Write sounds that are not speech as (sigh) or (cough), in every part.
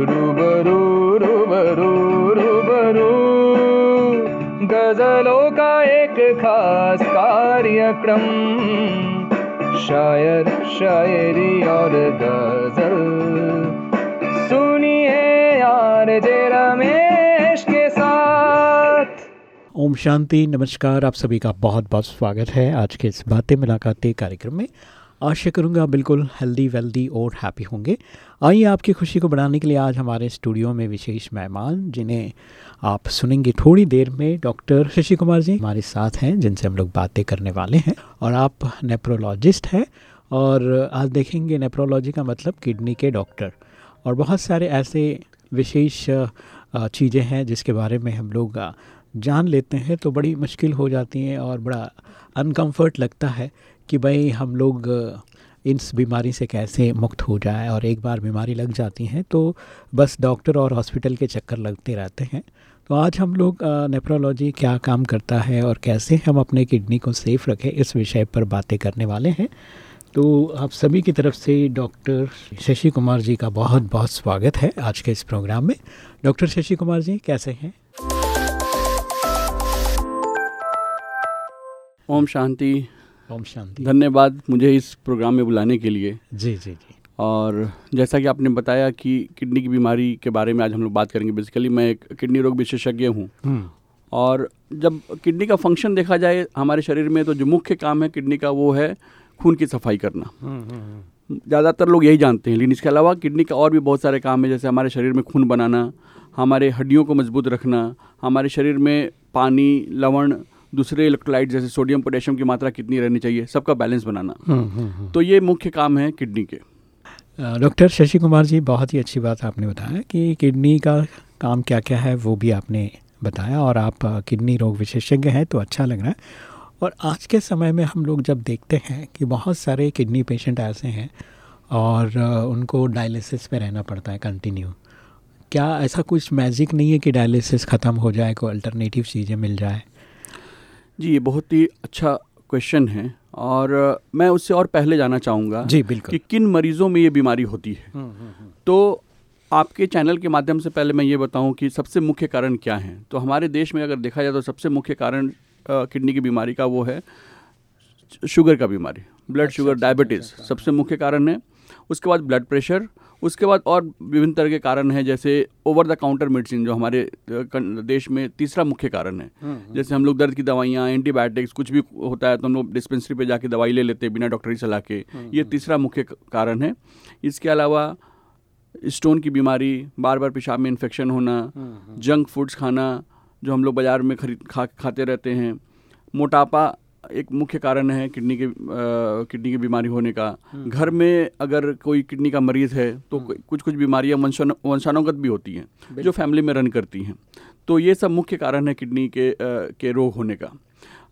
रूबरू रूबरू रूबरू गजलों का एक खास कार्यक्रम शायर शायरी और गज़ल सुनिए यार जे रमेश के साथ ओम शांति नमस्कार आप सभी का बहुत बहुत स्वागत है आज के इस बातें मुलाकातें कार्यक्रम में आशा करूँगा बिल्कुल हेल्दी वेल्दी और हैप्पी होंगे। आइए आपकी खुशी को बढ़ाने के लिए आज हमारे स्टूडियो में विशेष मेहमान, जिन्हें आप सुनेंगे थोड़ी देर में डॉक्टर शशि कुमार जी हमारे साथ हैं, जिनसे हम लोग बातें करने वाले हैं। और आप नेप्रोलॉजिस्ट हैं, और आज देखेंगे नेप्रोलॉजी का मतलब किडनी के डॉक्टर और बहुत सारे ऐसे विशेष चीज़ें हैं, जिसके बारे में हम लोग जान लेते हैं तो बड़ी मुश्किल हो जाती हैं और बड़ा अनकम्फर्ट लगता है। कि भाई हम लोग इस बीमारी से कैसे मुक्त हो जाए और एक बार बीमारी लग जाती है तो बस डॉक्टर और हॉस्पिटल के चक्कर लगते रहते हैं। तो आज हम लोग नेफ्रोलॉजी क्या काम करता है और कैसे हम अपने किडनी को सेफ़ रखें, इस विषय पर बातें करने वाले हैं। तो आप सभी की तरफ़ से डॉक्टर शशि कुमार जी का बहुत बहुत स्वागत है आज के इस प्रोग्राम में। डॉक्टर शशि कुमार जी, कैसे हैं? ओम शांति। ओम शांति। धन्यवाद मुझे इस प्रोग्राम में बुलाने के लिए। जी जी जी। और जैसा कि आपने बताया कि किडनी की बीमारी के बारे में आज हम लोग बात करेंगे बेसिकली मैं एक किडनी रोग विशेषज्ञ हूँ। हम्म। और जब किडनी का फ़ंक्शन देखा जाए हमारे शरीर में तो जो मुख्य काम है किडनी का वो है खून की सफ़ाई करना। हम्म, हम्म, ज़्यादातर लोग यही जानते हैं लेकिन इसके अलावा किडनी का और भी बहुत सारे काम है जैसे हमारे शरीर में खून बनाना हमारे हड्डियों को मज़बूत रखना हमारे शरीर में पानी लवण दूसरे इलेक्ट्रोलाइट जैसे सोडियम पोटेशियम की मात्रा कितनी रहनी चाहिए? सबका बैलेंस बनाना। हम्म, हम्म, हम्म। तो ये मुख्य काम है किडनी के। डॉक्टर शशि कुमार जी बहुत ही अच्छी बात आपने बताया कि किडनी का काम क्या क्या है वो भी आपने बताया और आप किडनी रोग विशेषज्ञ हैं तो अच्छा लग रहा है। और आज के समय में हम लोग जब देखते हैं कि बहुत सारे किडनी पेशेंट ऐसे हैं और उनको डायलिसिस पे रहना पड़ता है कंटिन्यू क्या ऐसा कुछ मैजिक नहीं है कि डायलिसिस ख़त्म हो जाए कोई अल्टरनेटिव चीज़ें मिल जाए? जी ये बहुत ही अच्छा क्वेश्चन है और मैं उससे और पहले जाना चाहूँगा जी बिल्कुल। कि किन मरीजों में ये बीमारी होती है। हम्म, हम्म, हम्म। तो आपके चैनल के माध्यम से पहले मैं ये बताऊँ कि सबसे मुख्य कारण क्या है? तो हमारे देश में अगर देखा जाए तो सबसे मुख्य कारण किडनी की बीमारी का वो है शुगर का बीमारी ब्लड अच्छा, शुगर डायबिटीज़ सबसे मुख्य कारण है। उसके बाद ब्लड प्रेशर उसके बाद और विभिन्न तरह के कारण हैं जैसे ओवर द काउंटर मेडिसिन जो हमारे देश में तीसरा मुख्य कारण है। हम्म, हम्म। जैसे हम लोग दर्द की दवाइयाँ एंटीबायोटिक्स कुछ भी होता है तो हम लोग डिस्पेंसरी पे जाके दवाई ले लेते हैं बिना डॉक्टरी सलाह के। हम्म, ये तीसरा मुख्य कारण है। इसके अलावा स्टोन की बीमारी बार बार पेशाब में इन्फेक्शन होना जंक फूड्स खाना जो हम लोग बाज़ार में खरीद खा खाते रहते हैं। मोटापा एक मुख्य कारण है किडनी के किडनी की बीमारी होने का। हम्म। घर में अगर कोई किडनी का मरीज़ है तो हम्म। कुछ कुछ बीमारियाँ वंशानुगत भी होती हैं जो फैमिली में रन करती हैं। तो ये सब मुख्य कारण है किडनी के के रोग होने का।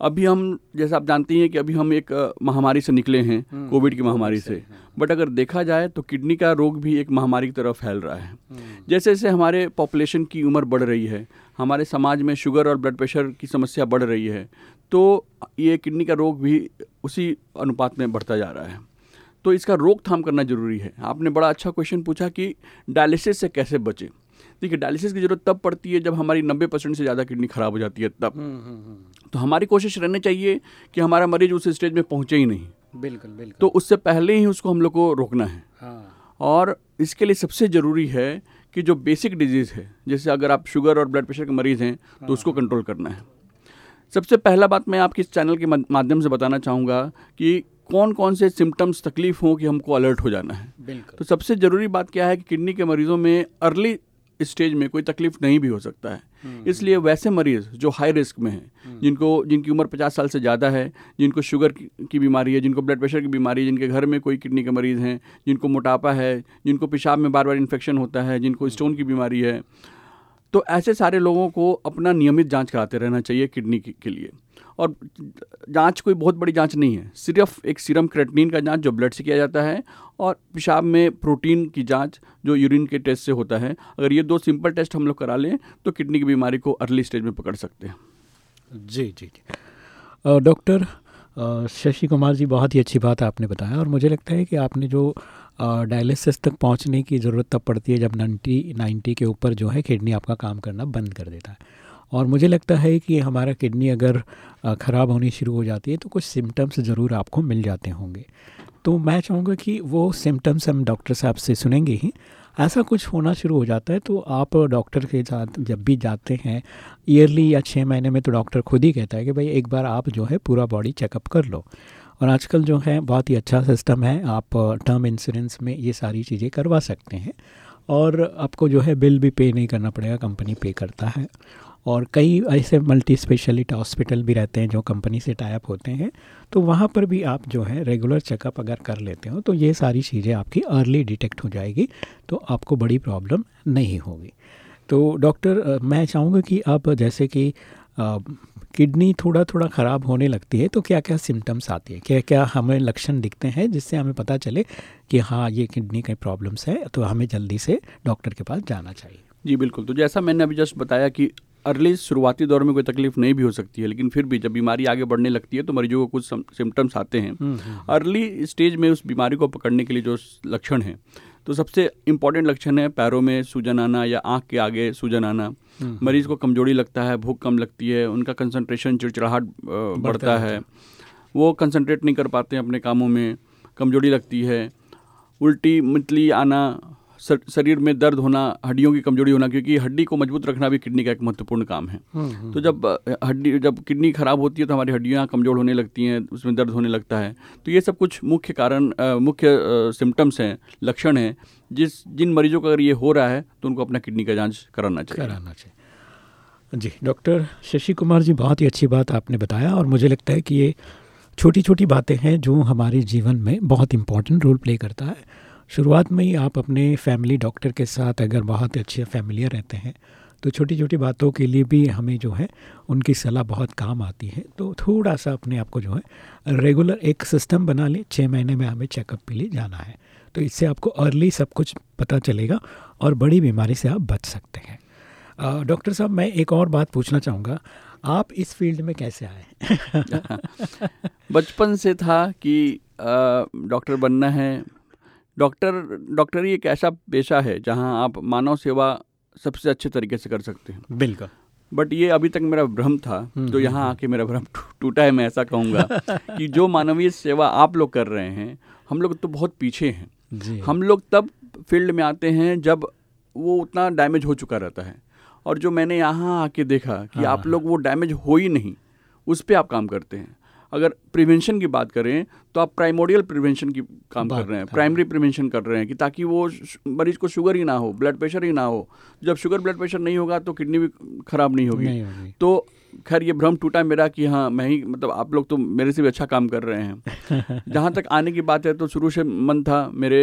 अभी हम जैसे आप जानती हैं कि अभी हम एक महामारी से निकले हैं हम्म। कोविड की महामारी से बट अगर देखा जाए तो किडनी का रोग भी एक महामारी की तरफ़ फैल रहा है। जैसे जैसे हमारे पॉपुलेशन की उम्र बढ़ रही है हमारे समाज में शुगर और ब्लड प्रेशर की समस्या बढ़ रही है तो ये किडनी का रोग भी उसी अनुपात में बढ़ता जा रहा है। तो इसका रोकथाम करना ज़रूरी है। आपने बड़ा अच्छा क्वेश्चन पूछा कि डायलिसिस से कैसे बचें। देखिए डायलिसिस की ज़रूरत तब पड़ती है जब हमारी नब्बे परसेंट से ज़्यादा किडनी खराब हो जाती है तब। हम्म, हम्म, हम्म। तो हमारी कोशिश रहनी चाहिए कि हमारा मरीज़ उस स्टेज में पहुँचे ही नहीं। बिल्कुल बिल्कुल। तो उससे पहले ही उसको हम लोग को रोकना है। हाँ। और इसके लिए सबसे ज़रूरी है कि जो बेसिक डिज़ीज़ है जैसे अगर आप शुगर और ब्लड प्रेशर के मरीज़ हैं तो उसको कंट्रोल हाँ। करना है। सबसे पहला बात मैं आपकी इस चैनल के माध्यम से बताना चाहूँगा कि कौन कौन से सिम्टम्स तकलीफ़ हों कि हमको अलर्ट हो जाना है तो सबसे ज़रूरी बात क्या है कि किडनी के मरीज़ों में अर्ली स्टेज में कोई तकलीफ़ नहीं भी हो सकता है हम्म। इसलिए वैसे मरीज़ जो हाई रिस्क में हैं हम्म। जिनको जिनकी उम्र पचास साल से ज़्यादा है जिनको शुगर की बीमारी है जिनको ब्लड प्रेशर की बीमारी है जिनके घर में कोई किडनी के मरीज़ हैं जिनको मोटापा है जिनको पेशाब में बार बार इन्फेक्शन होता है जिनको स्टोन की बीमारी है तो ऐसे सारे लोगों को अपना नियमित जाँच कराते रहना चाहिए किडनी के लिए। और जाँच कोई बहुत बड़ी जाँच नहीं है। सिर्फ़ एक सीरम क्रेटनिन का जाँच जो ब्लड से किया जाता है और पेशाब में प्रोटीन की जाँच जो यूरिन के टेस्ट से होता है। अगर ये दो सिंपल टेस्ट हम लोग करा लें तो किडनी की बीमारी को अर्ली स्टेज में पकड़ सकते हैं। जी जी जी। डॉक्टर शशि कुमार जी, बहुत ही अच्छी बात आपने बताया और मुझे लगता है कि आपने जो डायलिसिस तक पहुँचने की ज़रूरत तब पड़ती है जब 90 90 के ऊपर जो है किडनी आपका काम करना बंद कर देता है। और मुझे लगता है कि हमारा किडनी अगर ख़राब होनी शुरू हो जाती है तो कुछ सिम्टम्स ज़रूर आपको मिल जाते होंगे। तो मैं चाहूँगा कि वो सिम्टम्स हम डॉक्टर साहब से सुनेंगे ही। ऐसा कुछ होना शुरू हो जाता है तो आप डॉक्टर के साथ जब भी जाते हैं, ईयरली या छः महीने में तो डॉक्टर खुद ही कहता है कि भाई एक बार आप जो है पूरा बॉडी चेकअप कर लो। और आजकल जो है बहुत ही अच्छा सिस्टम है, आप टर्म इंश्योरेंस में ये सारी चीज़ें करवा सकते हैं। और आपको जो है बिल भी पे नहीं करना पड़ेगा, कंपनी पे करता है। और कई ऐसे मल्टी स्पेशलिटी हॉस्पिटल भी रहते हैं जो कंपनी से टाइप होते हैं। तो वहाँ पर भी आप जो है रेगुलर चेकअप अगर कर लेते हो तो ये सारी चीज़ें आपकी अर्ली डिटेक्ट हो जाएगी तो आपको बड़ी प्रॉब्लम नहीं होगी। तो डॉक्टर मैं चाहूँगा कि आप जैसे कि किडनी थोड़ा थोड़ा ख़राब होने लगती है तो क्या क्या सिम्टम्स आती है? क्या क्या हमें लक्षण दिखते हैं जिससे हमें पता चले कि हाँ ये किडनी का प्रॉब्लम्स है तो हमें जल्दी से डॉक्टर के पास जाना चाहिए? जी, बिल्कुल। तो जैसा मैंने अभी जस्ट बताया कि अर्ली शुरुआती दौर में कोई तकलीफ़ नहीं भी हो सकती है लेकिन फिर भी जब बीमारी आगे बढ़ने लगती है तो मरीजों को कुछ सिम्टम्स आते हैं। अर्ली स्टेज में उस बीमारी को पकड़ने के लिए जो लक्षण हैं तो सबसे इंपॉर्टेंट लक्षण है पैरों में सूजन आना या आँख के आगे सूजन आना। मरीज़ को कमज़ोरी लगता है भूख कम लगती है उनका कंसंट्रेशन चिड़चिड़ाहट बढ़ता है वो कंसंट्रेट नहीं कर पाते हैं अपने कामों में कमज़ोरी लगती है। उल्टी मितली आना शरीर में दर्द होना हड्डियों की कमज़ोरी होना क्योंकि हड्डी को मज़बूत रखना भी किडनी का एक महत्वपूर्ण काम है। तो जब हड्डी जब किडनी खराब होती है तो हमारी हड्डियाँ कमज़ोर होने लगती हैं उसमें दर्द होने लगता है। तो ये सब कुछ मुख्य कारण मुख्य सिम्टम्स हैं लक्षण हैं जिस जिन मरीजों को अगर ये हो रहा है तो उनको अपना किडनी का जाँच कराना चाहिए। कराना चाहिए। जी डॉक्टर शशि कुमार जी बहुत ही अच्छी बात आपने बताया और मुझे लगता है कि ये छोटी छोटी बातें हैं जो हमारे जीवन में बहुत इम्पोर्टेंट रोल प्ले करता है। शुरुआत में ही आप अपने फैमिली डॉक्टर के साथ अगर बहुत अच्छे फैमिलियर रहते हैं तो छोटी छोटी बातों के लिए भी हमें जो है, उनकी सलाह बहुत काम आती है। तो थोड़ा सा अपने आप को जो है रेगुलर एक सिस्टम बना लें छः महीने में हमें चेकअप के लिए जाना है। तो इससे आपको अर्ली सब कुछ पता चलेगा और बड़ी बीमारी से आप बच सकते हैं। डॉक्टर साहब, मैं एक और बात पूछना चाहूँगा। आप इस फ़ील्ड में कैसे आए (laughs) बचपन से था कि डॉक्टर बनना है डॉक्टर डॉक्टरी एक ऐसा पेशा है जहाँ आप मानव सेवा सबसे अच्छे तरीके से कर सकते हैं। बिल्कुल। बट ये अभी तक मेरा भ्रम था तो यहाँ आके मेरा भ्रम टूटा है मैं ऐसा कहूँगा (laughs) कि जो मानवीय सेवा आप लोग कर रहे हैं हम लोग तो बहुत पीछे हैं। हम लोग तब फ़ील्ड में आते हैं जब वो उतना डैमेज हो चुका रहता है। और जो मैंने यहाँ आके देखा कि हाँ, आप लोग वो डैमेज हो ही नहीं उस पर आप काम करते हैं। अगर प्रिवेंशन की बात करें तो आप प्राइमोडियल प्रिवेंशन की काम कर रहे हैं। प्राइमरी प्रिवेंशन कर रहे हैं कि ताकि वो मरीज़ को शुगर ही ना हो ब्लड प्रेशर ही ना हो। जब शुगर ब्लड प्रेशर नहीं होगा तो किडनी भी खराब नहीं होगी। तो खैर ये भ्रम टूटा मेरा कि हाँ मैं ही मतलब आप लोग तो मेरे से भी अच्छा काम कर रहे हैं। (laughs) जहाँ तक आने की बात है तो शुरू से मन था मेरे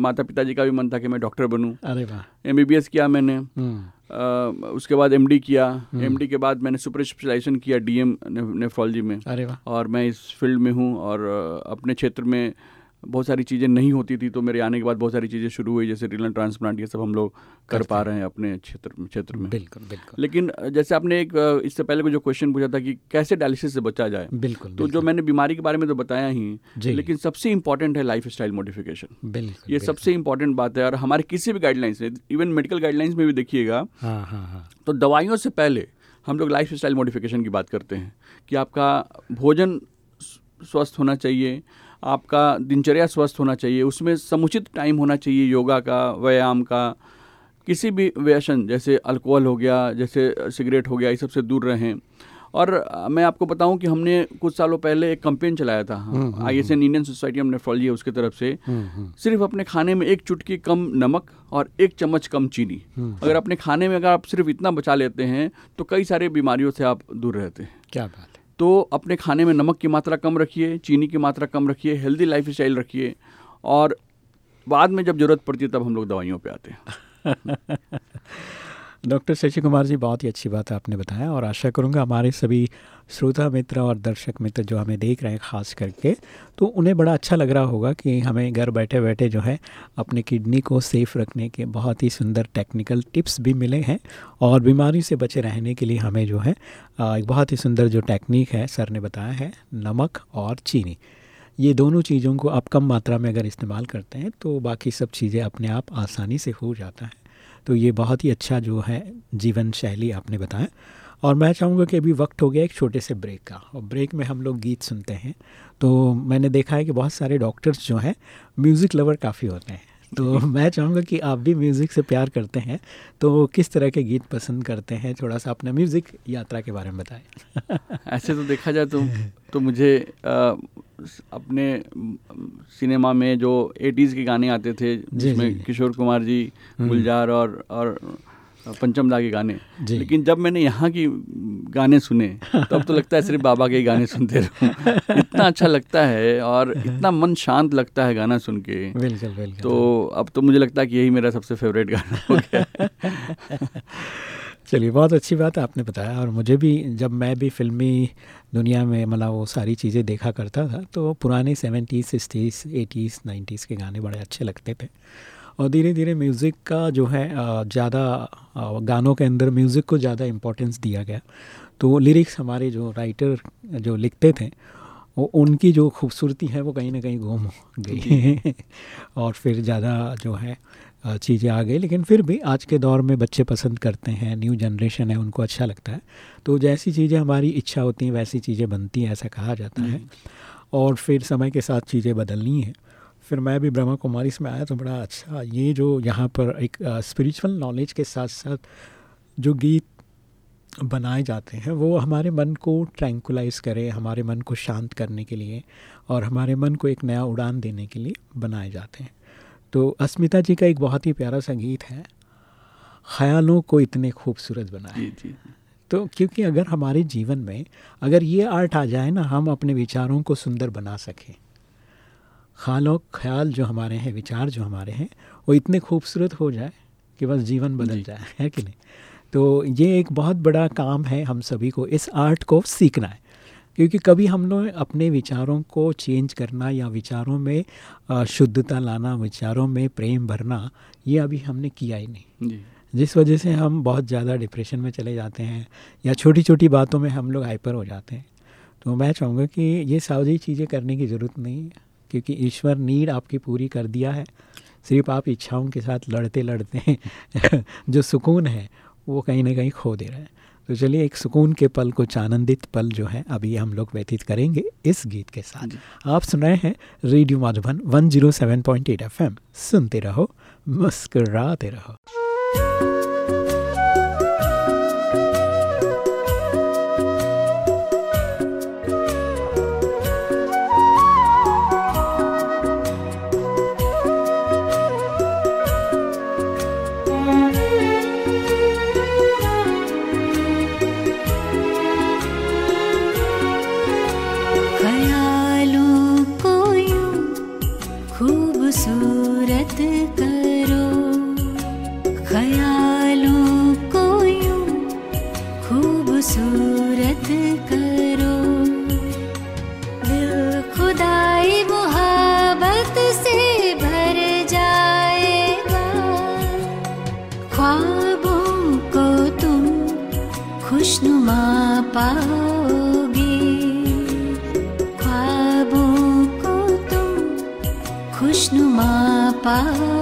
माता पिताजी का भी मन था कि मैं डॉक्टर बनूं। अरे वाह। एम किया मैंने। हम्म, उसके बाद एमडी किया। एमडी के बाद मैंने सुपर स्पेशलाइजेशन किया डीएम नेफ्रोलॉजी में। अरे और मैं इस फ़ील्ड में हूँ और अपने क्षेत्र में बहुत सारी चीज़ें नहीं होती थी तो मेरे आने के बाद बहुत सारी चीज़ें शुरू हुई जैसे रिलन ट्रांसप्लांट ये सब हम लोग कर पा रहे हैं अपने क्षेत्र क्षेत्र में। बिल्कुल बिल्कुल। लेकिन जैसे आपने एक इससे पहले को जो क्वेश्चन पूछा था कि कैसे डायलिसिस से बचा जाए? बिल्कुल तो जो मैंने बीमारी के बारे में तो बताया ही लेकिन सबसे इंपॉर्टेंट है लाइफ स्टाइल मॉडिफिकेशन बिल्कुल ये सबसे इंपॉर्टेंट बात है और हमारे किसी भी गाइडलाइंस में इवन मेडिकल गाइडलाइंस में भी देखिएगा हाँ हाँ हाँ। तो दवाइयों से पहले हम लोग लाइफ स्टाइल मॉडिफिकेशन की बात करते हैं कि आपका भोजन स्वस्थ होना चाहिए आपका दिनचर्या स्वस्थ होना चाहिए उसमें समुचित टाइम होना चाहिए योगा का व्यायाम का किसी भी व्यसन जैसे अल्कोहल हो गया जैसे सिगरेट हो गया इस सबसे दूर रहें। और मैं आपको बताऊँ कि हमने कुछ सालों पहले एक कैंपेन चलाया था। I S N Indian society of nephrology उसकी तरफ़ से। हम्म, हम्म, सिर्फ़ अपने खाने में एक चुटकी कम नमक और एक चम्मच कम चीनी। हम्म। अगर अपने खाने में अगर आप सिर्फ़ इतना बचा लेते हैं तो कई सारे बीमारियों से आप दूर रहते हैं। क्या बात है। तो अपने खाने में नमक की मात्रा कम रखिए, चीनी की मात्रा कम रखिए हेल्दी लाइफ स्टाइल रखिए और बाद में जब ज़रूरत पड़ती है तब हम लोग दवाइयों पे आते हैं। (laughs) डॉक्टर शशि कुमार जी, बहुत ही अच्छी बात आपने बताया और आशा करूँगा हमारे सभी श्रोता मित्र और दर्शक मित्र जो हमें देख रहे हैं ख़ास करके तो उन्हें बड़ा अच्छा लग रहा होगा कि हमें घर बैठे बैठे जो है, अपने किडनी को सेफ़ रखने के बहुत ही सुंदर टेक्निकल टिप्स भी मिले हैं और बीमारी से बचे रहने के लिए हमें जो है एक बहुत ही सुंदर जो टेक्निक है, सर ने बताया है, नमक और चीनी। ये दोनों चीज़ों को आप कम मात्रा में अगर इस्तेमाल करते हैं तो बाकी सब चीज़ें अपने आप आसानी से हो जाता है। तो ये बहुत ही अच्छा जो है जीवन शैली आपने बताया। और मैं चाहूँगा कि अभी वक्त हो गया एक छोटे से ब्रेक का। और ब्रेक में हम लोग गीत सुनते हैं। तो मैंने देखा है कि बहुत सारे डॉक्टर्स जो हैं म्यूज़िक लवर काफ़ी होते हैं। तो (laughs) मैं चाहूँगा कि आप भी म्यूज़िक से प्यार करते हैं। तो किस तरह के गीत पसंद करते हैं? थोड़ा सा अपना म्यूज़िक यात्रा के बारे में बताएँ। ऐसे (laughs) तो देखा जाए तो तो मुझे आ, अपने सिनेमा में जो एटीज़ के गाने आते थे जिसमें किशोर कुमार जी हम्म। गुलजार और और पंचम दा के गाने। लेकिन जब मैंने यहाँ की गाने सुने तब तो लगता है सिर्फ़ बाबा के गाने सुनते रहूँ। इतना अच्छा लगता है और इतना मन शांत लगता है गाना सुन के। बिल्कुल बिल्कुल। तो अब तो मुझे लगता है कि यही मेरा सबसे फेवरेट गाना हो गया। (laughs) चलिए बहुत अच्छी बात है आपने बताया और मुझे भी जब मैं भी फिल्मी दुनिया में मतलब वो सारी चीज़ें देखा करता था तो पुराने सेवेंटीज़ सिक्सटीज़ एटीज़ नाइन्टीज़ के गाने बड़े अच्छे लगते थे। और धीरे धीरे म्यूज़िक का जो है ज़्यादा गानों के अंदर म्यूज़िक को ज़्यादा इम्पोर्टेंस दिया गया। तो लिरिक्स हमारे जो राइटर जो लिखते थे वो उनकी जो खूबसूरती है वो कहीं ना कहीं घूम गई और फिर ज़्यादा जो है चीज़ें आ गई। लेकिन फिर भी आज के दौर में बच्चे पसंद करते हैं न्यू जनरेशन है उनको अच्छा लगता है। तो जैसी चीज़ें हमारी इच्छा होती हैं वैसी चीज़ें बनती हैं ऐसा कहा जाता है। और फिर समय के साथ चीज़ें बदलनी हैं। फिर मैं भी ब्रह्मा कुमारी में आया तो बड़ा अच्छा। ये जो यहाँ पर एक स्पिरिचुअल नॉलेज के साथ साथ जो गीत बनाए जाते हैं वो हमारे मन को ट्रैंकुलाइज करे हमारे मन को शांत करने के लिए और हमारे मन को एक नया उड़ान देने के लिए बनाए जाते हैं। तो अस्मिता जी का एक बहुत ही प्यारा सा गीत है ख्यालों को इतने खूबसूरत बनाए। तो क्योंकि अगर हमारे जीवन में अगर ये आर्ट आ जाए ना हम अपने विचारों को सुंदर बना सकें। ख्यालों ख्याल जो हमारे हैं विचार जो हमारे हैं वो इतने खूबसूरत हो जाए कि बस जीवन बदल जाए है कि नहीं? तो ये एक बहुत बड़ा काम है हम सभी को इस आर्ट को सीखना है। क्योंकि कभी हम लोग अपने विचारों को चेंज करना या विचारों में शुद्धता लाना विचारों में प्रेम भरना ये अभी हमने किया ही नहीं। जी। जिस वजह से हम बहुत ज़्यादा डिप्रेशन में चले जाते हैं या छोटी छोटी बातों में हम लोग हाइपर हो जाते हैं। तो मैं चाहूँगा कि ये सारी चीज़ें करने की ज़रूरत नहीं है। क्योंकि ईश्वर नीड आपकी पूरी कर दिया है। सिर्फ़ आप इच्छाओं के साथ लड़ते लड़ते (laughs) जो सुकून है वो कहीं ना कहीं खो दे रहे हैं। तो चलिए एक सुकून के पल कुछ आनंदित पल जो है अभी हम लोग व्यतीत करेंगे इस गीत के साथ। आप सुन रहे हैं रेडियो माधुबन 107.8 एफएम सुनते रहो मुस्कराते रहो। 吧。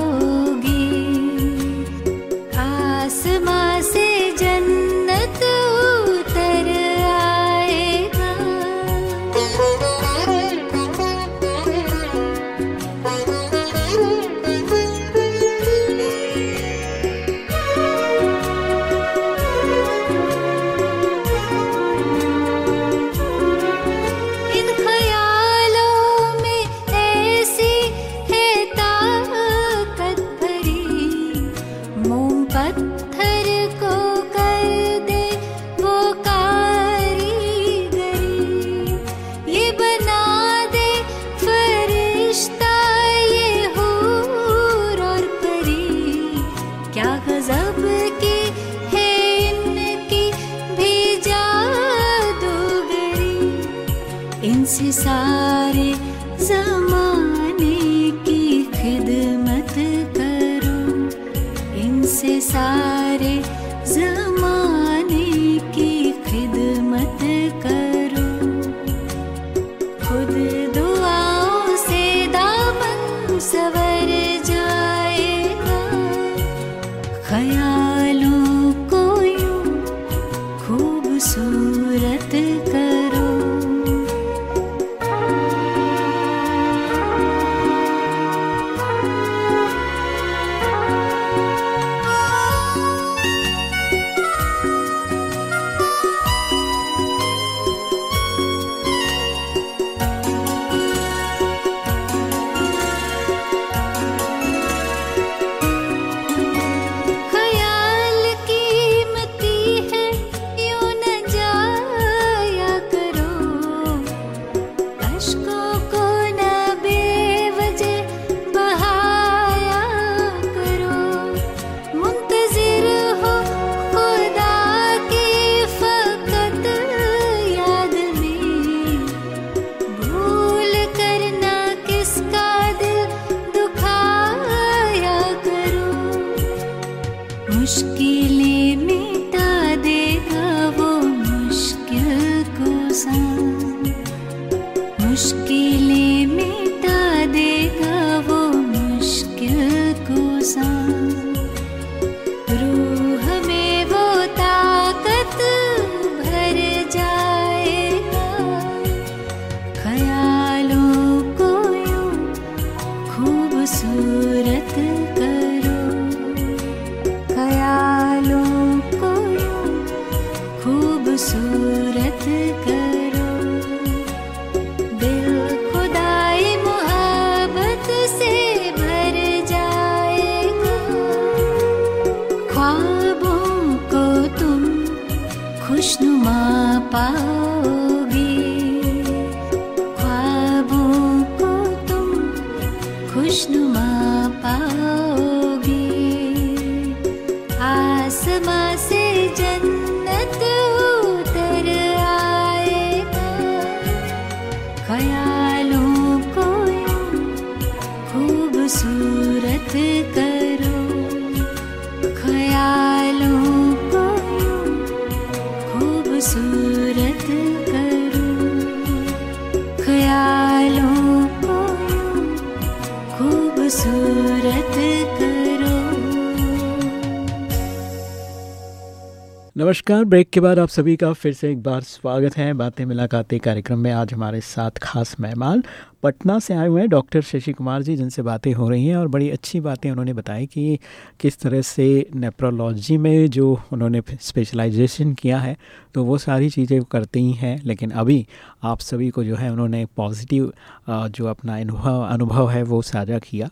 नमस्कार। ब्रेक के बाद आप सभी का फिर से एक बार स्वागत है। बातें मुलाकातें कार्यक्रम में आज हमारे साथ खास मेहमान पटना से आए हुए हैं डॉक्टर शशि कुमार जी, जिनसे बातें हो रही हैं और बड़ी अच्छी बातें उन्होंने बताई कि किस तरह से नेप्रोलॉजी में जो उन्होंने स्पेशलाइजेशन किया है तो वो सारी चीज़ें करती ही। हैं लेकिन अभी आप सभी को जो है उन्होंने पॉजिटिव जो अपना अनुभव अनुभव है वो साझा किया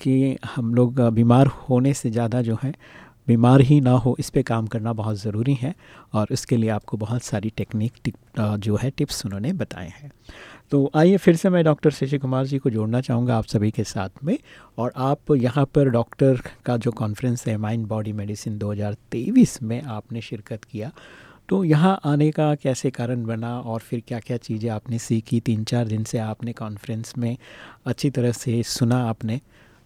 कि हम लोग बीमार होने से ज़्यादा जो है बीमार ही ना हो इस पे काम करना बहुत ज़रूरी है और इसके लिए आपको बहुत सारी टेक्निक टिप, जो है टिप्स उन्होंने बताए हैं। तो आइए फिर से मैं डॉक्टर शशि कुमार जी को जोड़ना चाहूँगा आप सभी के साथ में और आप यहाँ पर डॉक्टर का जो कॉन्फ्रेंस है माइंड बॉडी मेडिसिन 2023 में आपने शिरकत किया। तो यहाँ आने का कैसे कारण बना और फिर क्या क्या चीज़ें आपने सीखी? तीन चार दिन से आपने कॉन्फ्रेंस में अच्छी तरह से सुना आपने।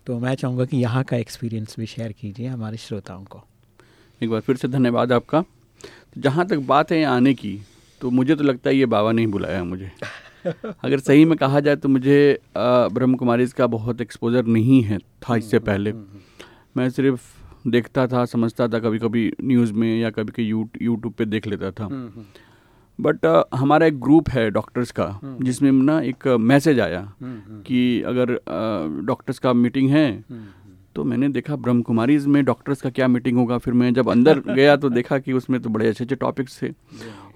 तो मैं चाहूँगा कि यहाँ का एक्सपीरियंस भी शेयर कीजिए हमारे श्रोताओं को। एक बार फिर से धन्यवाद आपका। तो जहाँ तक बात है आने की तो मुझे तो लगता है ये बाबा नहीं बुलाया मुझे। (laughs) अगर सही में कहा जाए तो मुझे ब्रह्म कुमारी का बहुत एक्सपोजर नहीं है था इससे पहले। मैं सिर्फ़ देखता था समझता था कभी कभी न्यूज़ में या कभी कभी यूट्यूब पे देख लेता था। बट uh, हमारा एक ग्रुप है डॉक्टर्स का जिसमें ना एक मैसेज आया कि अगर डॉक्टर्स uh, का मीटिंग है तो मैंने देखा ब्रह्म कुमारीज में डॉक्टर्स का क्या मीटिंग होगा। फिर मैं जब अंदर (laughs) गया तो देखा कि उसमें तो बड़े अच्छे अच्छे टॉपिक्स थे।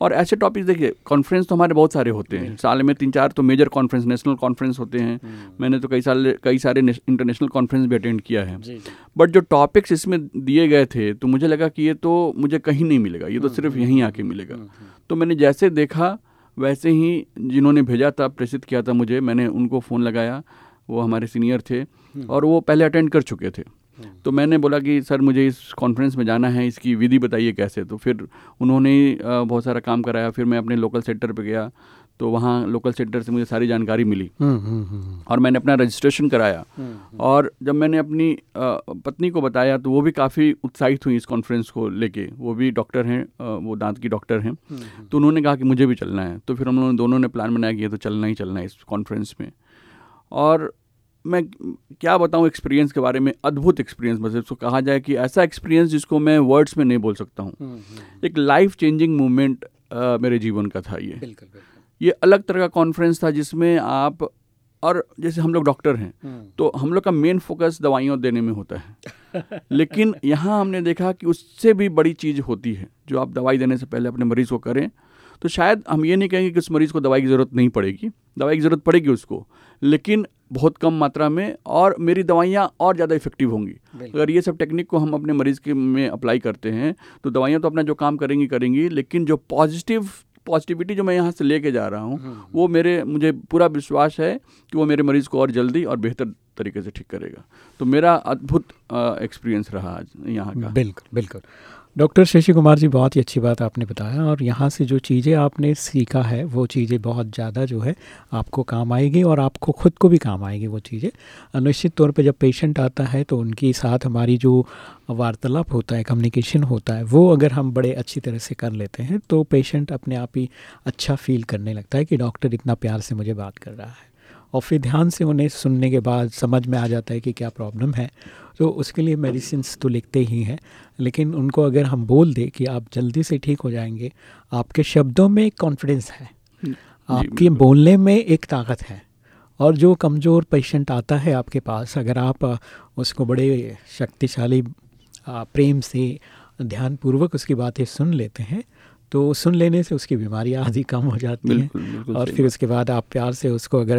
और ऐसे टॉपिक्स देखिए कॉन्फ्रेंस तो हमारे बहुत सारे होते हैं। साल में तीन चार तो मेजर कॉन्फ्रेंस नेशनल कॉन्फ्रेंस होते हैं। मैंने तो कई साल कई सारे इंटरनेशनल कॉन्फ्रेंस भी अटेंड किया है। बट जो। टॉपिक्स इसमें दिए गए थे तो मुझे लगा कि ये तो मुझे कहीं नहीं मिलेगा। ये तो सिर्फ़ यहीं आके मिलेगा। तो मैंने जैसे देखा वैसे ही जिन्होंने भेजा था प्रेषित किया था मुझे मैंने उनको फ़ोन लगाया। वो हमारे सीनियर थे। और वो पहले अटेंड कर चुके थे। तो मैंने बोला कि सर मुझे इस कॉन्फ्रेंस में जाना है इसकी विधि बताइए कैसे? तो फिर उन्होंने बहुत सारा काम कराया। फिर मैं अपने लोकल सेंटर पे गया तो वहाँ लोकल सेंटर से मुझे सारी जानकारी मिली। और मैंने अपना रजिस्ट्रेशन कराया। और जब मैंने अपनी पत्नी को बताया तो वो भी काफ़ी उत्साहित हुई इस कॉन्फ्रेंस को लेके। वो भी डॉक्टर हैं वो दांत की डॉक्टर हैं। तो उन्होंने कहा कि मुझे भी चलना है। तो फिर हम लोगों दोनों ने प्लान बनाया कि ये तो चलना ही चलना है इस कॉन्फ्रेंस में। और मैं क्या बताऊँ एक्सपीरियंस के बारे में? अद्भुत एक्सपीरियंस बस। इसको कहा जाए कि ऐसा एक्सपीरियंस जिसको मैं वर्ड्स में नहीं बोल सकता हूँ। एक लाइफ चेंजिंग मूवमेंट मेरे जीवन का था ये। बिल्कुल, बिल्कुल। ये अलग तरह का कॉन्फ्रेंस था जिसमें आप और जैसे हम लोग डॉक्टर हैं तो हम लोग का मेन फोकस दवाइयों देने में होता है। (laughs) लेकिन यहाँ हमने देखा कि उससे भी बड़ी चीज़ होती है जो आप दवाई देने से पहले अपने मरीज़ को करें। तो शायद हम ये नहीं कहेंगे कि उस मरीज़ को दवाई की ज़रूरत नहीं पड़ेगी। दवाई की ज़रूरत पड़ेगी उसको। लेकिन बहुत कम मात्रा में और मेरी दवाइयाँ और ज़्यादा इफ़ेक्टिव होंगी। अगर ये सब टेक्निक को हम अपने मरीज़ के में अप्लाई करते हैं तो दवाइयाँ तो अपना जो काम करेंगी करेंगी लेकिन जो पॉजिटिव पॉजिटिविटी जो मैं यहाँ से लेके जा रहा हूँ वो मेरे मुझे पूरा विश्वास है कि वो मेरे मरीज़ को और जल्दी और बेहतर तरीके से ठीक करेगा। तो मेरा अद्भुत एक्सपीरियंस रहा आज यहाँ का। बिल्कुल बिल्कुल। डॉक्टर शशि कुमार जी, बहुत ही अच्छी बात आपने बताया और यहाँ से जो चीज़ें आपने सीखा है, वो चीज़ें बहुत ज़्यादा जो है आपको काम आएगी और आपको खुद को भी काम आएगी वो चीज़ें। निश्चित तौर पे जब पेशेंट आता है तो उनके साथ हमारी जो वार्तालाप होता है, कम्युनिकेशन होता है, वो अगर हम बड़े अच्छी तरह से कर लेते हैं तो पेशेंट अपने आप ही अच्छा फील करने लगता है कि डॉक्टर इतना प्यार से मुझे बात कर रहा है। और फिर ध्यान से उन्हें सुनने के बाद समझ में आ जाता है कि क्या प्रॉब्लम है। तो उसके लिए मेडिसिन तो लिखते ही हैं लेकिन उनको अगर हम बोल दें कि आप जल्दी से ठीक हो जाएँगे आपके शब्दों में एक कॉन्फिडेंस है। आपके बोलने में एक ताकत है। और जो कमज़ोर पेशेंट आता है आपके पास अगर आप उसको बड़े शक्तिशाली प्रेम से ध्यानपूर्वक उसकी बातें सुन लेते हैं तो सुन लेने से उसकी बीमारियाँ आदि कम हो जाती हैं। बिल्कुल बिल्कुल और फिर उसके बाद आप प्यार से उसको अगर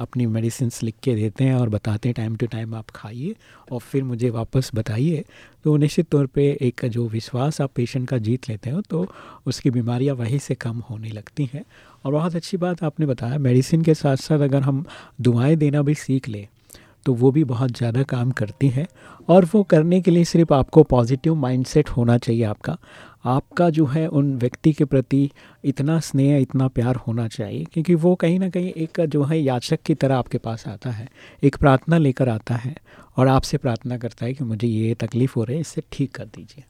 अपनी मेडिसिन लिख के देते हैं और बताते हैं टाइम टू टाइम आप खाइए और फिर मुझे वापस बताइए तो निश्चित तौर पे एक जो विश्वास आप पेशेंट का जीत लेते हो तो उसकी बीमारियाँ वहीं से कम होने लगती हैं। और बहुत अच्छी बात आपने बताया मेडिसिन के साथ साथ अगर हम दुआएँ देना भी सीख लें तो वो भी बहुत ज़्यादा काम करती हैं और वो करने के लिए सिर्फ़ आपको पॉजिटिव माइंडसेट होना चाहिए आपका। आपका जो है उन व्यक्ति के प्रति इतना स्नेह, इतना प्यार होना चाहिए क्योंकि वो कहीं ना कहीं एक जो है याचक की तरह आपके पास आता है, एक प्रार्थना लेकर आता है और आपसे प्रार्थना करता है कि मुझे ये तकलीफ़ हो रही है, इससे ठीक कर दीजिए।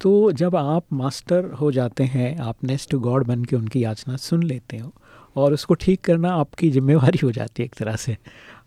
तो जब आप मास्टर हो जाते हैं, आप नेक्स्ट गॉड बन के उनकी याचना सुन लेते हो और उसको ठीक करना आपकी जिम्मेवारी हो जाती है एक तरह से।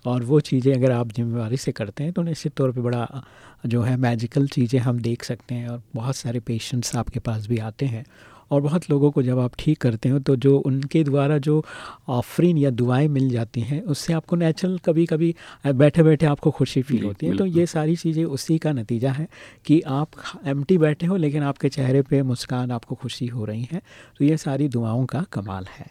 और वो चीज़ें अगर आप जिम्मेवारी से करते हैं तो निश्चित तौर पे बड़ा जो है मैजिकल चीज़ें हम देख सकते हैं और बहुत सारे पेशेंट्स आपके पास भी आते हैं। और बहुत लोगों को जब आप ठीक करते हो तो जो उनके द्वारा जो ऑफरिन या दुआएँ मिल जाती हैं उससे आपको नेचुरल कभी कभी बैठे बैठे आपको खुशी फील होती है। तो ये सारी चीज़ें उसी का नतीजा है कि आप एम्प्टी बैठे हो लेकिन आपके चेहरे पे मुस्कान आपको खुशी हो रही है। तो ये सारी दुआओं का कमाल है।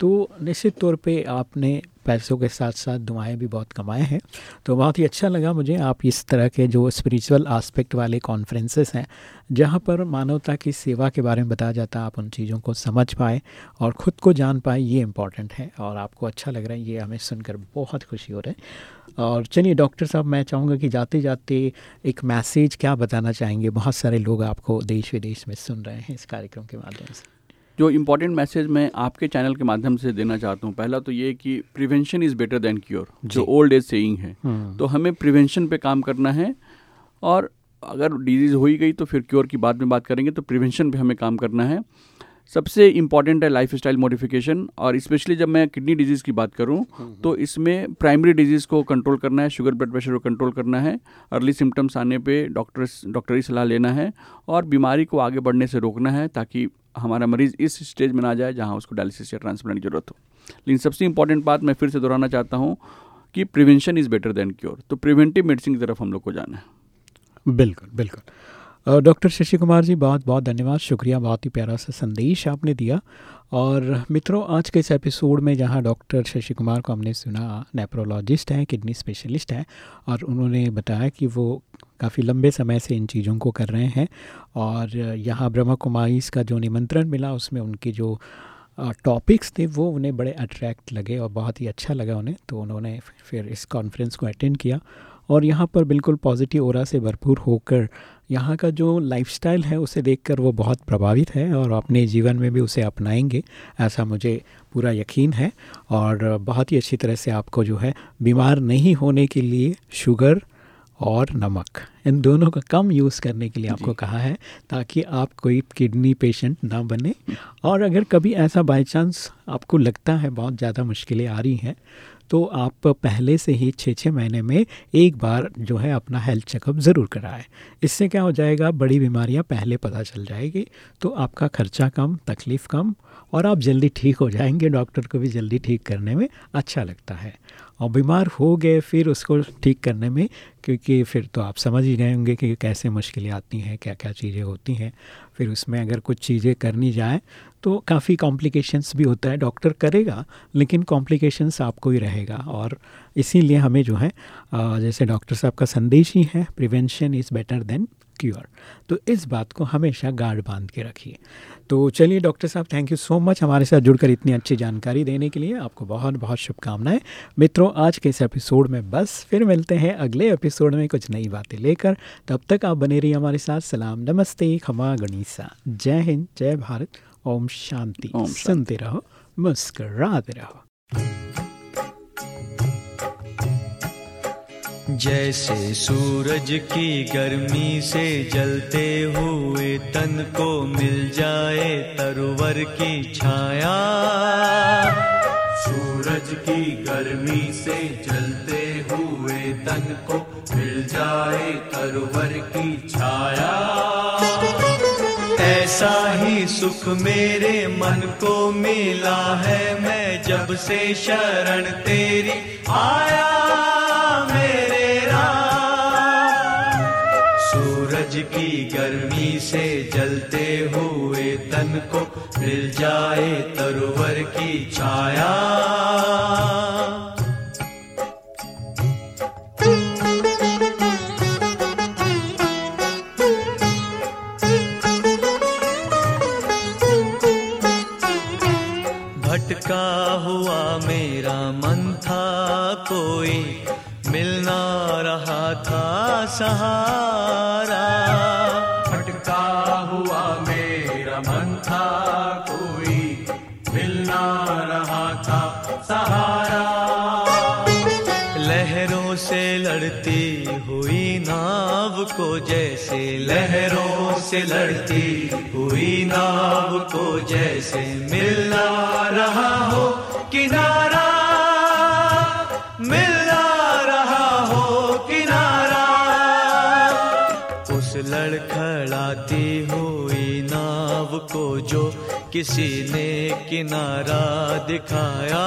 तो निश्चित तौर पे आपने पैसों के साथ साथ दुआएँ भी बहुत कमाए हैं। तो बहुत ही अच्छा लगा मुझे आप इस तरह के जो स्पिरिचुअल आस्पेक्ट वाले कॉन्फ्रेंसेस हैं, जहाँ पर मानवता की सेवा के बारे में बताया जाता है आप उन चीज़ों को समझ पाए और ख़ुद को जान पाए, ये इंपॉर्टेंट है और आपको अच्छा लग रहा है, ये हमें सुनकर बहुत खुशी हो रही है। और चलिए डॉक्टर साहब, मैं चाहूँगा कि जाते जाते एक मैसेज क्या बताना चाहेंगे? बहुत सारे लोग आपको देश विदेश में सुन रहे हैं इस कार्यक्रम के माध्यम से। जो इम्पोर्टेंट मैसेज मैं आपके चैनल के माध्यम से देना चाहता हूँ पहला तो ये कि prevention is better than cure जो ओल्ड एज सेइंग है हम्म, तो हमें प्रिवेंशन पे काम करना है और अगर डिज़ीज़ हो ही गई तो फिर क्योर की बाद में बात करेंगे तो प्रिवेंशन पे हमें काम करना है। सबसे इंपॉर्टेंट है लाइफ स्टाइल मॉडिफिकेशन और स्पेशली जब मैं किडनी डिज़ीज़ की बात करूँ तो इसमें प्राइमरी डिज़ीज़ को कंट्रोल करना है शुगर ब्लड प्रेशर को कंट्रोल करना है अर्ली सिम्टम्स आने पे डॉक्टर डॉक्टरी सलाह लेना है और बीमारी को आगे बढ़ने से रोकना है ताकि हमारा मरीज़ इस स्टेज में ना जाए जहाँ उसको डायलिसिस या ट्रांसप्लांट की ज़रूरत हो। लेकिन सबसे इंपॉर्टेंट बात मैं फिर से दोहराना चाहता हूँ कि prevention is better than cure तो प्रिवेंटिव मेडिसिन की तरफ़ हम लोग को जाना है। बिल्कुल बिल्कुल। डॉक्टर शशि कुमार जी, बहुत बहुत धन्यवाद। शुक्रिया, बहुत ही प्यारा सा संदेश आपने दिया। और मित्रों, आज के इस एपिसोड में जहाँ डॉक्टर शशि कुमार को हमने सुना नेप्रोलॉजिस्ट हैं किडनी स्पेशलिस्ट हैं, और उन्होंने बताया कि वो काफ़ी लंबे समय से इन चीज़ों को कर रहे हैं और यहाँ ब्रह्मा कुमारीज का जो निमंत्रण मिला, उसमें उनके जो टॉपिक्स थे, वो उन्हें बड़े अट्रैक्ट लगे और बहुत ही अच्छा लगा उन्हें। तो उन्होंने फिर इस कॉन्फ्रेंस को अटेंड किया और यहाँ पर बिल्कुल पॉजिटिव ओरा से भरपूर होकर यहाँ का जो लाइफस्टाइल है, उसे देखकर वो बहुत प्रभावित है और अपने जीवन में भी उसे अपनाएँगे, ऐसा मुझे पूरा यकीन है। और बहुत ही अच्छी तरह से आपको जो है, बीमार नहीं होने के लिए शुगर और नमक। इन दोनों का कम यूज़ करने के लिए आपको कहा है ताकि आप कोई किडनी पेशेंट ना बने। और अगर कभी ऐसा बाई चांस आपको लगता है बहुत ज़्यादा मुश्किलें आ रही हैं तो आप पहले से ही छः छः महीने में एक बार जो है अपना हेल्थ चेकअप ज़रूर कराएँ। इससे क्या हो जाएगा बड़ी बीमारियाँ पहले पता चल जाएगी तो आपका खर्चा कम तकलीफ़ कम और आप जल्दी ठीक हो जाएँगे डॉक्टर को भी जल्दी ठीक करने में अच्छा लगता है। और बीमार हो गए फिर उसको ठीक करने में, क्योंकि फिर तो आप समझ ही गए होंगे कि कैसे मुश्किलें आती हैं क्या क्या चीज़ें होती हैं। फिर उसमें अगर कुछ चीज़ें करनी जाए तो काफ़ी कॉम्प्लिकेशंस भी होता है डॉक्टर करेगा, लेकिन कॉम्प्लिकेशंस आपको ही रहेगा। और इसीलिए हमें जो है जैसे डॉक्टर साहब का संदेश ही है prevention is better than cure तो इस बात को हमेशा गार्ड बाँध के रखिए। तो चलिए डॉक्टर साहब थैंक यू सो मच हमारे साथ जुड़कर इतनी अच्छी जानकारी देने के लिए। आपको बहुत बहुत शुभकामनाएँ। मित्रों आज के इस एपिसोड में बस फिर मिलते हैं अगले एपिसोड में कुछ नई बातें लेकर। तब तक आप बने रहिए हमारे साथ। सलाम नमस्ते खमा गणिसा। जय हिंद जय भारत। ओम शांति। ओम शांति। सुनते रहो मुस्कराते रहो। जैसे सूरज की गर्मी से जलते हुए तन को मिल जाए तरवर की छाया। सूरज की गर्मी से जलते हुए तन को मिल जाए तरवर की छाया। ऐसा ही सुख मेरे मन को मिला है मैं जब से शरण तेरी आया। सूरज की गर्मी से जलते हुए तन को मिल जाए तरवर की छाया। भटका हुआ मेरा मन था, कोई मिलना रहा था सहारा लहरों से लड़ती हुई नाव को जैसे मिलना रहा हो किनारा, मिलना रहा हो किनारा। उस लड़खड़ाती हुई नाव को जो किसी ने किनारा दिखाया।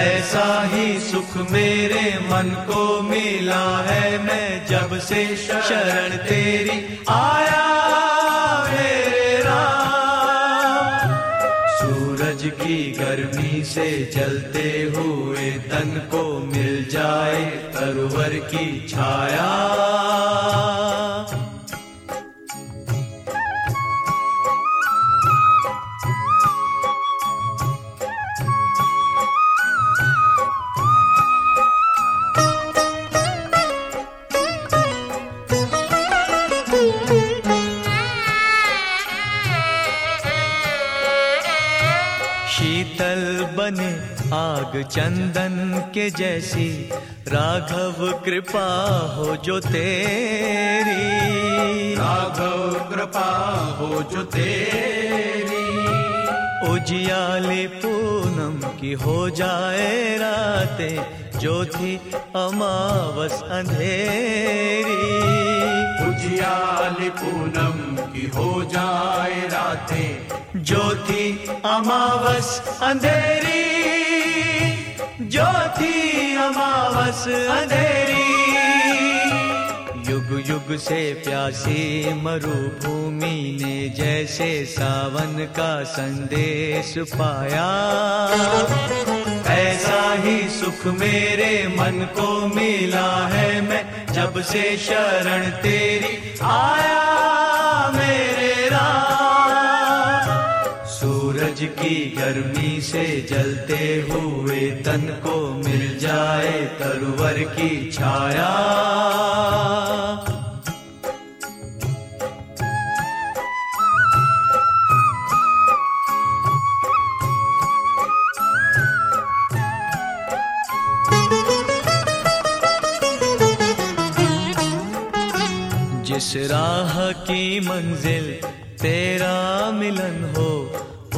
ऐसा ही सुख मेरे मन को मिला है। मैं जब से शरण तेरी आया, मेरे राम। सूरज की गर्मी से जलते हुए तन को मिल जाए तरवर की छाया। चंदन के जैसी। राघव कृपा हो जो तेरी। राघव कृपा हो जो तेरी। उजियाली पूनम की हो जाए रातें जो थी अमावस अंधेरी। उजियाली पूनम की हो जाए रातें ज्योति अमावस अंधेरी। ज्योति अमावस अंधेरी। युग युग से प्यासी मरुभूमि ने जैसे सावन का संदेश पाया। ऐसा ही सुख मेरे मन को मिला है मैं जब से शरण तेरी आया। की गर्मी से जलते हुए तन को मिल जाए तरवर की छाया। जिस राह की मंजिल तेरा मिलन हो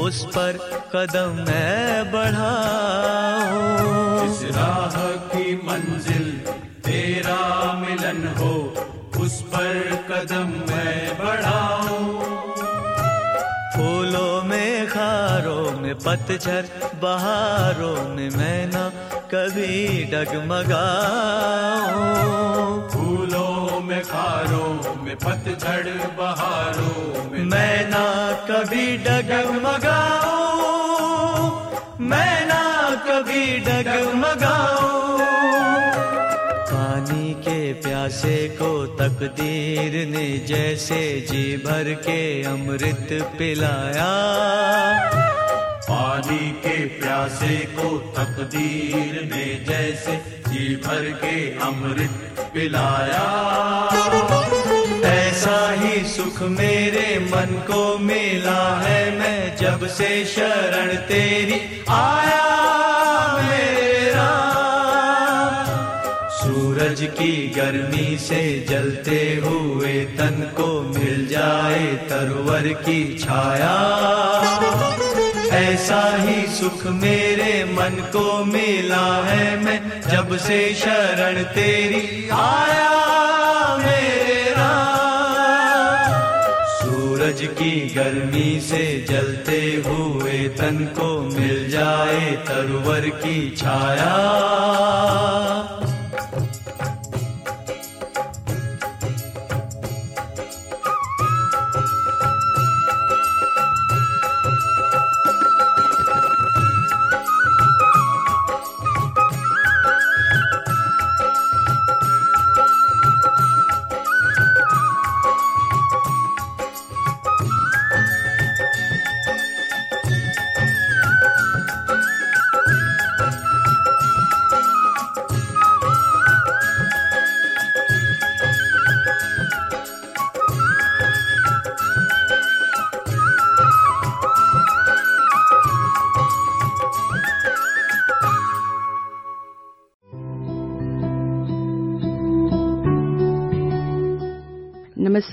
उस पर कदम मैं बढ़ाऊं। इस राह की मंजिल तेरा मिलन हो उस पर कदम मैं बढ़ाओ फूलों में खारों में पतझर बहारों में मैं ना कभी में खारों में पतझड़ बहारों में। मैं ना कभी डगमगाऊं मैं ना कभी डगमगाऊं। पानी के प्यासे प्यासे को तकदीर ने जैसे जी भर के अमृत पिलाया। पानी के प्यासे को तकदीर ने जैसे जी भर के अमृत पिलाया। ऐसा ही सुख मेरे मन को मिला है, मैं जब से शरण तेरी आया, मेरा। सूरज की गर्मी से जलते हुए तन को मिल जाए, तरवर की छाया। ऐसा ही सुख मेरे मन को मिला है मैं। जब से शरण तेरी आया मेरा सूरज की गर्मी से जलते हुए तन को मिल जाए तरवर की छाया।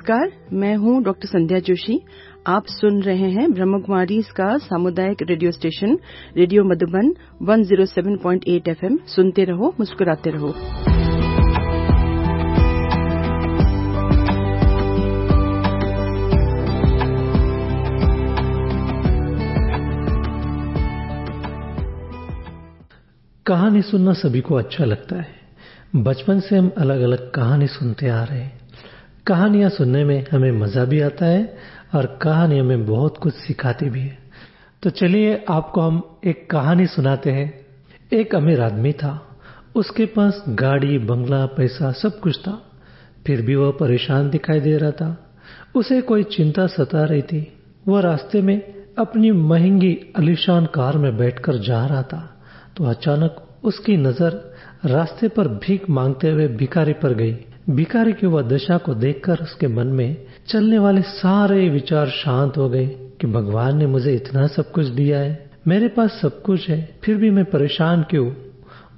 नमस्कार, मैं हूँ डॉक्टर संध्या जोशी। आप सुन रहे हैं ब्रह्म कुमारी का सामुदायिक radio station, radio Madhuban 107.8 FM सुनते रहो, मुस्कुराते रहो। कहानी सुनना सभी को अच्छा लगता है। बचपन से हम अलग अलग कहानी सुनते आ रहे हैं। कहानियाँ सुनने में हमें मज़ा भी आता है और कहानी हमें बहुत कुछ सिखाती भी है। तो चलिए आपको हम एक कहानी सुनाते हैं। एक अमीर आदमी था। उसके पास गाड़ी, बंगला, पैसा सब कुछ था। फिर भी वह परेशान दिखाई दे रहा था। उसे कोई चिंता सता रही थी। वह रास्ते में अपनी महँगी अलीशान कार में बैठकर जा रहा था। तो अचानक उसकी नज़र रास्ते पर भीख मांगते हुए भिखारी पर गई। भिखारी की वह दशा को देखकर उसके मन में चलने वाले सारे विचार शांत हो गए कि भगवान ने मुझे इतना सब कुछ दिया है, मेरे पास सब कुछ है, फिर भी मैं परेशान क्यों?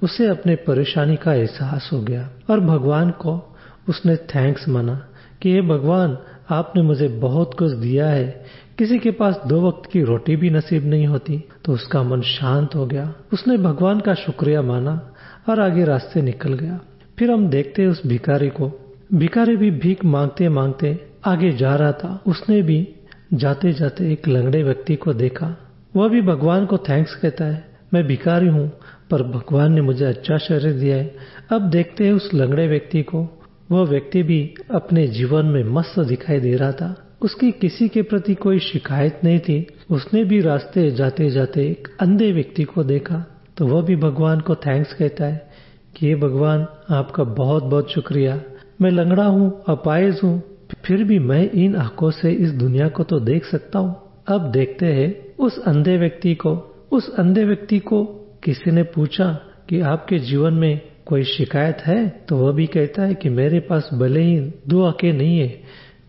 उसे अपने परेशानी का एहसास हो गया और भगवान को उसने थैंक्स माना कि ये भगवान, आपने मुझे बहुत कुछ दिया है। किसी के पास दो वक्त की रोटी भी नसीब नहीं होती। तो उसका मन शांत हो गया। उसने भगवान का शुक्रिया माना और आगे रास्ते निकल गया। फिर हम देखते उस भिखारी को। भिखारी भी भीख मांगते मांगते आगे जा रहा था। उसने भी जाते जाते एक लंगड़े व्यक्ति को देखा। वह भी भगवान को थैंक्स कहता है, मैं भिखारी हूँ, पर भगवान ने मुझे अच्छा शरीर दिया है। अब देखते हैं उस लंगड़े व्यक्ति को। वह व्यक्ति भी अपने जीवन में मस्त दिखाई दे रहा था। उसकी किसी के प्रति कोई शिकायत नहीं थी। उसने भी रास्ते जाते जाते एक अंधे व्यक्ति को देखा। तो वह भी भगवान को थैंक्स कहता है कि ये भगवान, आपका बहुत बहुत शुक्रिया। मैं लंगड़ा हूँ, अपायज हूँ, फिर भी मैं इन आँखों से इस दुनिया को तो देख सकता हूँ। अब देखते हैं उस अंधे व्यक्ति को, उस अंधे व्यक्ति को किसी ने पूछा कि आपके जीवन में कोई शिकायत है? तो वह भी कहता है कि मेरे पास भले ही दो आँखें नहीं है।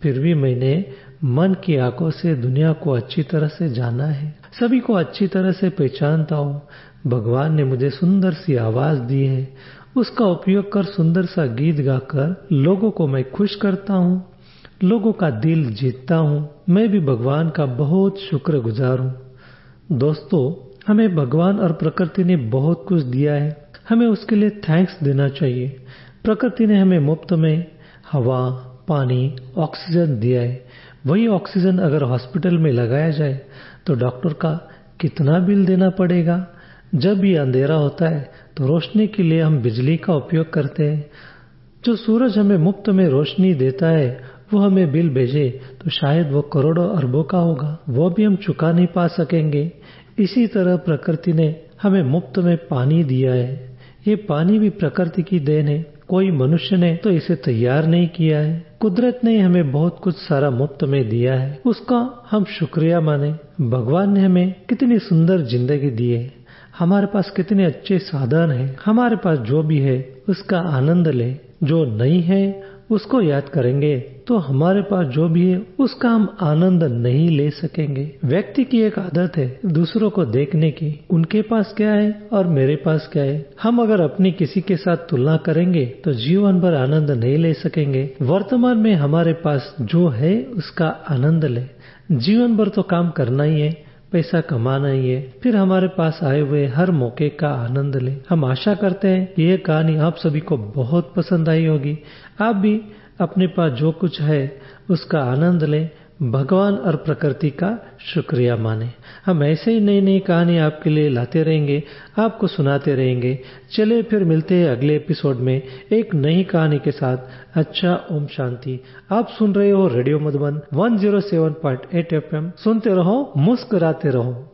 फिर भी मैंने मन की आँखों से दुनिया को अच्छी तरह से जाना है। सभी को अच्छी तरह से पहचानता हूँ। भगवान ने मुझे सुंदर सी आवाज़ दी है। उसका उपयोग कर सुंदर सा गीत गाकर लोगों को मैं खुश करता हूँ, लोगों का दिल जीतता हूँ, मैं भी भगवान का बहुत शुक्र गुजार हूँ। दोस्तों, हमें भगवान और प्रकृति ने बहुत कुछ दिया है। हमें उसके लिए थैंक्स देना चाहिए। प्रकृति ने हमें मुफ़्त में हवा, पानी, ऑक्सीजन दिया है। वही ऑक्सीजन अगर हॉस्पिटल में लगाया जाए तो डॉक्टर का कितना बिल देना पड़ेगा? जब भी अंधेरा होता है तो रोशनी के लिए हम बिजली का उपयोग करते हैं। जो सूरज हमें मुफ़्त में रोशनी देता है, वो हमें बिल भेजे तो शायद वो करोड़ों अरबों का होगा। वो भी हम चुका नहीं पा सकेंगे। इसी तरह प्रकृति ने हमें मुफ़्त में पानी दिया है। ये पानी भी प्रकृति की देन है। कोई मनुष्य ने तो इसे तैयार नहीं किया है। कुदरत ने हमें बहुत कुछ सारा मुफ़्त में दिया है। उसका हम शुक्रिया माने। भगवान ने हमें कितनी सुंदर ज़िंदगी दी है। हमारे पास कितने अच्छे साधन हैं, हमारे पास जो भी है, उसका आनंद ले। जो नहीं है, उसको याद करेंगे। तो हमारे पास जो भी है, उसका हम आनंद नहीं ले सकेंगे। व्यक्ति की एक आदत है दूसरों को देखने की। उनके पास क्या है और मेरे पास क्या है? हम अगर अपनी किसी के साथ तुलना करेंगे तो जीवन भर आनंद नहीं ले सकेंगे। वर्तमान में हमारे पास जो है, उसका आनंद ले। जीवन भर तो काम करना ही है। पैसा कमाना ही है। फिर हमारे पास आए हुए हर मौके का आनंद लें। हम आशा करते हैं कि यह कहानी आप सभी को बहुत पसंद आई होगी। आप भी अपने पास जो कुछ है, उसका आनंद लें। भगवान और प्रकृति का शुक्रिया माने। हम ऐसे ही नई नई कहानी आपके लिए लाते रहेंगे, आपको सुनाते रहेंगे। चले फिर मिलते हैं अगले एपिसोड में एक नई कहानी के साथ। अच्छा ओम शांति। आप सुन रहे हो रेडियो मधुबन 107.8 एफएम सुनते रहो, मुस्कुराते रहो।